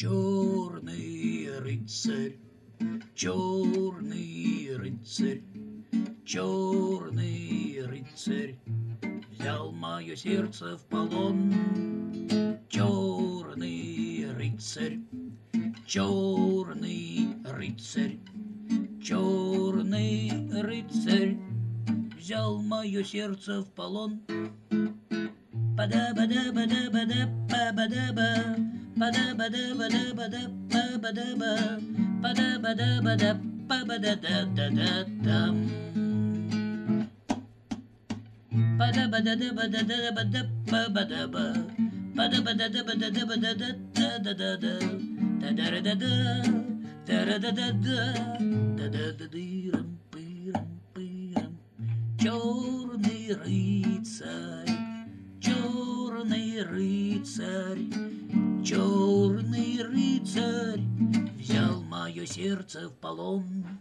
Черный рыцарь, черный рыцарь, черный рыцарь Взял мое сердце в полон. Черный рыцарь, черный рыцарь, черный рыцарь Взял мое сердце в полон. Па-да-ба-да-ба-да-ба-да-ба-да-ба Па-да-ба-да-ба-да-ба-да-ба-да-ба Па-да-ба-да-ба-да-ба-да-да-да-да-дам Па-да-ба-да-да-ба-да-да-ба-да-ба-да-ба Па-да-ба-да-да-ба-да-да-ба-да-да-да-да-да Та-да-да-да-да Та-да-да-да-да Да-да-да-дырам-пырам-пырам Черный рыцарь Черный рыцарь Черный рыцарь Взял мое сердце в полон